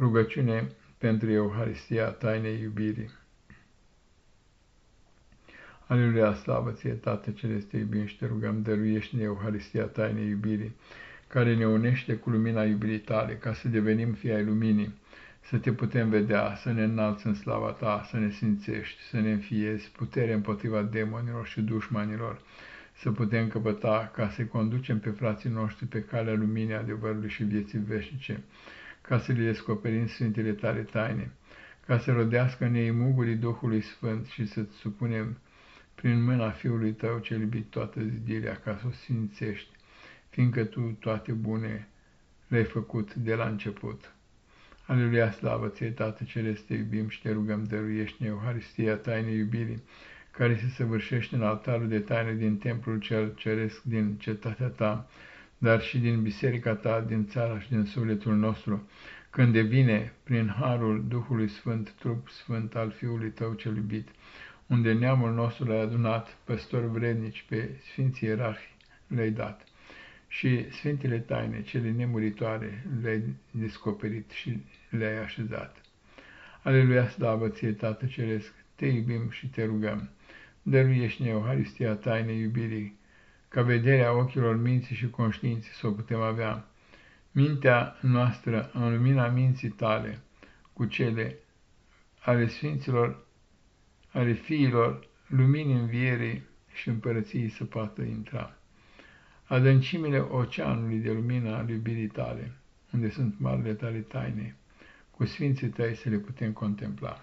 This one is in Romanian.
Rugăciune pentru Euharistia tainei iubirii. Aleluia, slavă ție, Tată Celeste, iubim și te rugăm, dăruiește-ne Euharistia tainei iubirii, care ne unește cu lumina iubirii tale, ca să devenim fii ai luminii, să te putem vedea, să ne înalți în slava ta, să ne simțești, să ne înfiezi putere împotriva demonilor și dușmanilor, să putem căpăta ca să conducem pe frații noștri pe calea luminii adevărului și vieții veșnice, ca să le descoperim Sfintele tale taine, ca să rodească în ei mugurii Duhului Sfânt și să-ți supunem prin mâna Fiului tău cel iubit toată zidirea, ca să o sfințești, fiindcă tu toate bune le-ai făcut de la început. Aleluia, slavă ție, Tată Celeste, iubim și te rugăm, dăruiești-ne Euharistia tainei iubirii, care se săvârșește în altarul de taină din templul cel ceresc din cetatea ta, dar și din biserica ta, din țara și din sufletul nostru, când devine, prin harul Duhului Sfânt, trup sfânt al Fiului tău cel iubit, unde neamul nostru l-ai adunat, păstori vrednici pe Sfinții Ierarhi le-ai dat, și Sfintele Taine, cele nemuritoare, le-ai descoperit și le-ai așezat. Aleluia, slavă ție, Tată Ceresc, te iubim și te rugăm, dăruiește-ne Euharistia tainei iubirii, ca vederea ochilor minții și conștiinții să o putem avea. Mintea noastră în lumina minții tale, cu cele ale Sfinților, ale fiilor, lumini învierii și împărăției să poată intra. Adâncimile oceanului de lumină al iubirii tale, unde sunt marile tale taine, cu Sfinții tăi să le putem contempla.